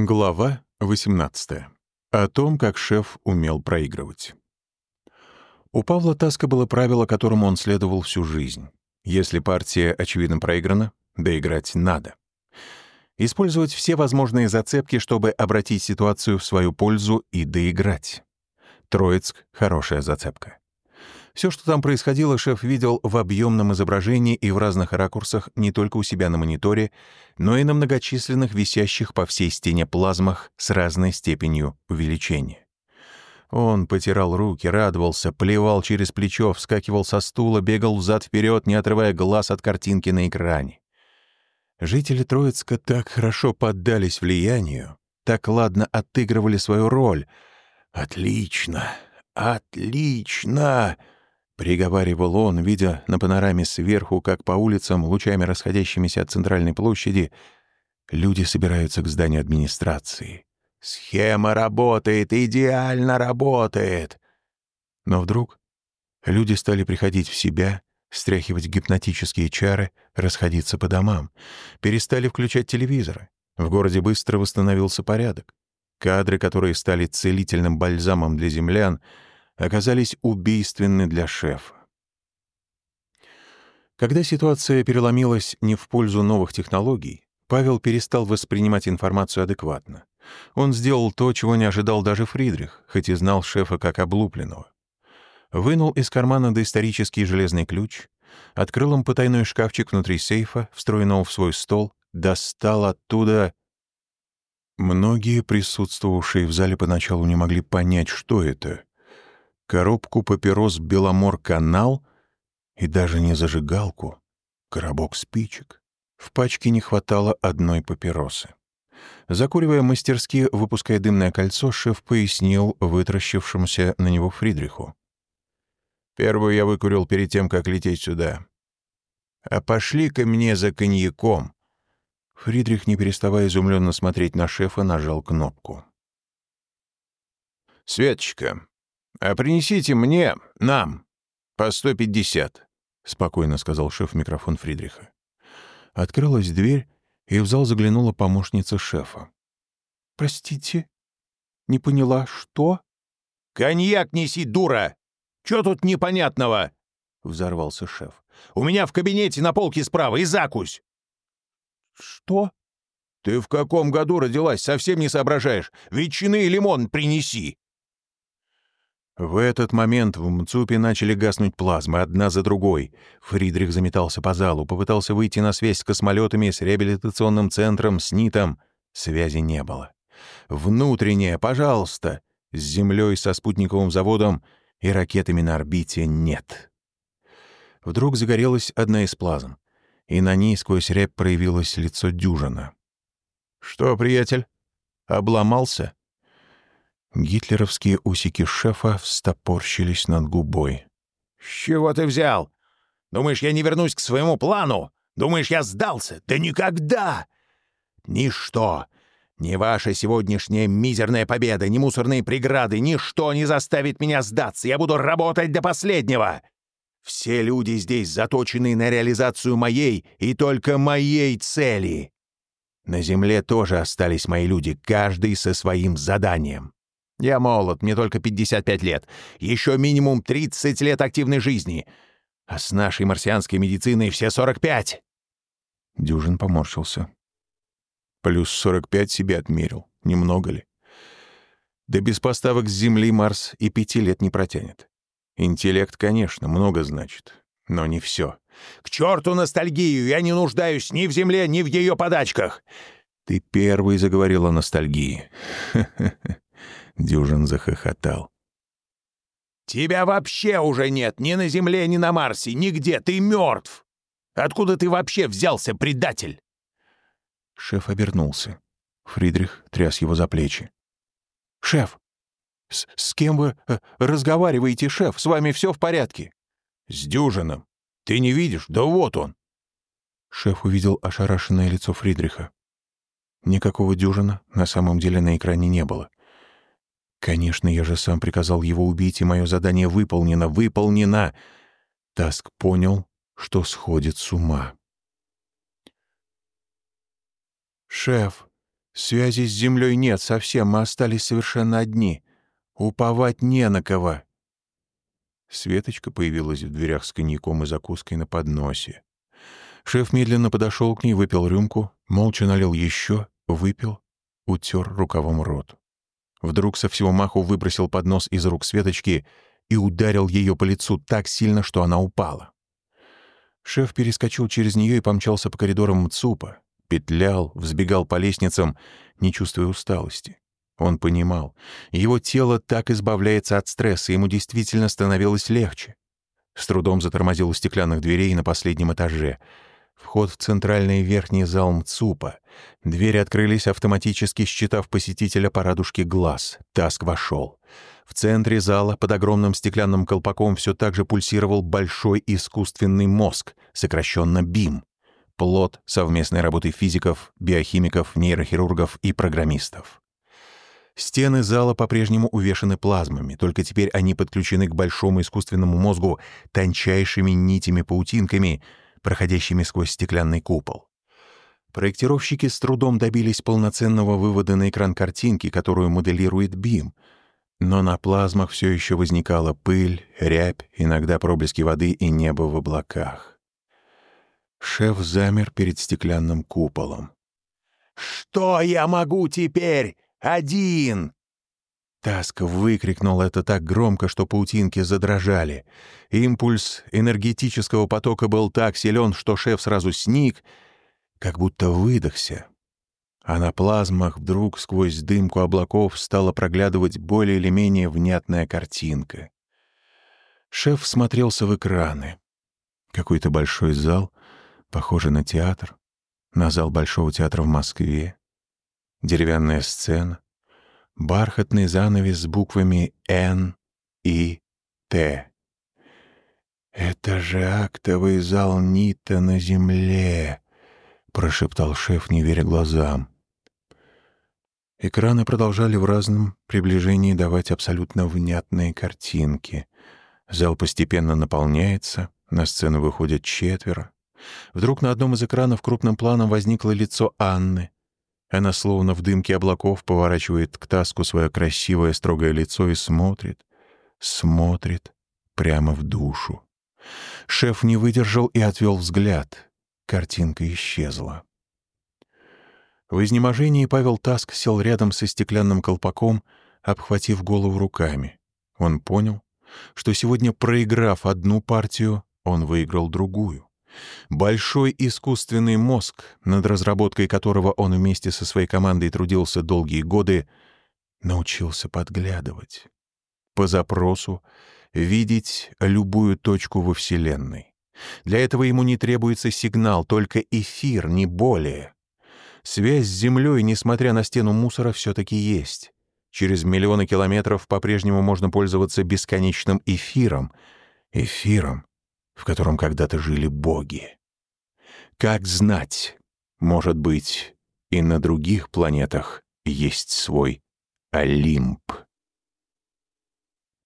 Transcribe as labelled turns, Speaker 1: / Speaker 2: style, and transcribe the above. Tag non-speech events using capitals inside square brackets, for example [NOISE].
Speaker 1: Глава 18. О том, как шеф умел проигрывать. У Павла Таска было правило, которому он следовал всю жизнь. Если партия, очевидно, проиграна, доиграть надо. Использовать все возможные зацепки, чтобы обратить ситуацию в свою пользу и доиграть. Троицк — хорошая зацепка. Все, что там происходило, шеф видел в объемном изображении и в разных ракурсах не только у себя на мониторе, но и на многочисленных висящих по всей стене плазмах с разной степенью увеличения. Он потирал руки, радовался, плевал через плечо, вскакивал со стула, бегал взад-вперед, не отрывая глаз от картинки на экране. Жители Троицка так хорошо поддались влиянию, так ладно отыгрывали свою роль. «Отлично! Отлично!» Приговаривал он, видя на панораме сверху, как по улицам, лучами расходящимися от центральной площади, люди собираются к зданию администрации. «Схема работает, идеально работает!» Но вдруг люди стали приходить в себя, стряхивать гипнотические чары, расходиться по домам, перестали включать телевизоры. В городе быстро восстановился порядок. Кадры, которые стали целительным бальзамом для землян — оказались убийственны для шефа. Когда ситуация переломилась не в пользу новых технологий, Павел перестал воспринимать информацию адекватно. Он сделал то, чего не ожидал даже Фридрих, хоть и знал шефа как облупленного. Вынул из кармана доисторический железный ключ, открыл им потайной шкафчик внутри сейфа, встроенного в свой стол, достал оттуда... Многие присутствовавшие в зале поначалу не могли понять, что это коробку папирос «Беломор-канал» и даже не зажигалку, коробок спичек. В пачке не хватало одной папиросы. Закуривая мастерски, выпуская дымное кольцо, шеф пояснил вытращившемуся на него Фридриху. «Первую я выкурил перед тем, как лететь сюда. А пошли ко мне за коньяком». Фридрих, не переставая изумленно смотреть на шефа, нажал кнопку. «Светочка, «А принесите мне, нам, по 150», — спокойно сказал шеф в микрофон Фридриха. Открылась дверь, и в зал заглянула помощница шефа.
Speaker 2: «Простите, не поняла, что?»
Speaker 3: «Коньяк неси, дура! Чё тут непонятного?» — взорвался шеф. «У меня в кабинете на полке справа и закусь!»
Speaker 2: «Что?»
Speaker 3: «Ты в каком году родилась? Совсем не соображаешь. Ветчины и лимон принеси!»
Speaker 1: В этот момент в МЦУПе начали гаснуть плазмы, одна за другой. Фридрих заметался по залу, попытался выйти на связь с космолетами, с реабилитационным центром, с НИТом. Связи не было. Внутренняя, пожалуйста. С Землей, со спутниковым заводом и ракетами на орбите нет. Вдруг загорелась одна из плазм, и на ней сквозь рябь проявилось лицо дюжина. «Что, приятель, обломался?» Гитлеровские усики шефа встопорщились над губой.
Speaker 3: «С чего ты взял? Думаешь, я не вернусь к своему плану? Думаешь, я сдался? Да никогда! Ничто, ни ваша сегодняшняя мизерная победа, ни мусорные преграды, ничто не заставит меня сдаться. Я буду работать до последнего. Все люди здесь заточены на реализацию моей и только моей цели. На земле тоже остались мои люди, каждый со своим заданием. Я молод, мне только 55 лет. Еще минимум 30 лет активной жизни. А с нашей марсианской медициной все 45.
Speaker 1: Дюжин поморщился. Плюс 45 себе отмерил. Немного ли? Да без поставок с Земли Марс и пяти лет не протянет. Интеллект, конечно, много значит, но не все.
Speaker 3: «К черту ностальгию! Я не нуждаюсь ни в Земле, ни в ее подачках!»
Speaker 1: «Ты первый заговорил о ностальгии. [LAUGHS] Дюжин захохотал.
Speaker 3: «Тебя вообще уже нет ни на Земле, ни на Марсе, нигде, ты мертв! Откуда ты вообще взялся, предатель?»
Speaker 1: Шеф обернулся. Фридрих тряс его за плечи. «Шеф! С, с кем вы э, разговариваете, шеф? С вами все в порядке?»
Speaker 3: «С Дюжином. Ты не видишь? Да вот он!»
Speaker 1: Шеф увидел ошарашенное лицо Фридриха. Никакого Дюжина на самом деле на экране не было. Конечно, я же сам приказал его убить, и мое задание выполнено, выполнено. Таск понял, что сходит с ума. «Шеф, Связи с землей нет совсем, мы остались совершенно одни. Уповать не на кого. Светочка появилась в дверях с коньяком и закуской на подносе. Шеф медленно подошел к ней, выпил рюмку, молча налил еще, выпил, утер рукавом рот. Вдруг со всего маху выбросил поднос из рук Светочки и ударил ее по лицу так сильно, что она упала. Шеф перескочил через нее и помчался по коридорам МЦУПа, петлял, взбегал по лестницам, не чувствуя усталости. Он понимал, его тело так избавляется от стресса, ему действительно становилось легче. С трудом затормозил у стеклянных дверей на последнем этаже. Вход в центральный верхний зал МЦУПа. Двери открылись автоматически, считав посетителя по радужке глаз. Таск вошел. В центре зала под огромным стеклянным колпаком все так же пульсировал большой искусственный мозг, сокращенно БИМ плод совместной работы физиков, биохимиков, нейрохирургов и программистов. Стены зала по-прежнему увешаны плазмами, только теперь они подключены к большому искусственному мозгу тончайшими нитями-паутинками, проходящими сквозь стеклянный купол. Проектировщики с трудом добились полноценного вывода на экран картинки, которую моделирует БИМ, но на плазмах все еще возникала пыль, рябь, иногда проблески воды и небо в облаках. Шеф замер перед стеклянным куполом.
Speaker 3: «Что я могу теперь? Один!»
Speaker 1: Таск выкрикнул это так громко, что паутинки задрожали. Импульс энергетического потока был так силен, что шеф сразу сник, как будто выдохся. А на плазмах вдруг сквозь дымку облаков стала проглядывать более или менее внятная картинка. Шеф смотрелся в экраны. Какой-то большой зал, Похоже на театр, на зал Большого театра в Москве. Деревянная сцена, бархатный занавес с буквами «Н» и «Т». «Это же актовый зал Нита на земле», — прошептал шеф, не веря глазам. Экраны продолжали в разном приближении давать абсолютно внятные картинки. Зал постепенно наполняется, на сцену выходят четверо. Вдруг на одном из экранов крупным планом возникло лицо Анны. Она словно в дымке облаков поворачивает к Таску свое красивое строгое лицо и смотрит, смотрит прямо в душу. Шеф не выдержал и отвел взгляд. Картинка исчезла. В изнеможении Павел Таск сел рядом со стеклянным колпаком, обхватив голову руками. Он понял, что сегодня, проиграв одну партию, он выиграл другую. Большой искусственный мозг, над разработкой которого он вместе со своей командой трудился долгие годы, научился подглядывать. По запросу видеть любую точку во Вселенной. Для этого ему не требуется сигнал, только эфир, не более. Связь с Землей, несмотря на стену мусора, все-таки есть. Через миллионы километров по-прежнему можно пользоваться бесконечным эфиром. Эфиром, в котором когда-то жили боги. Как знать, может быть, и на других планетах есть свой Олимп.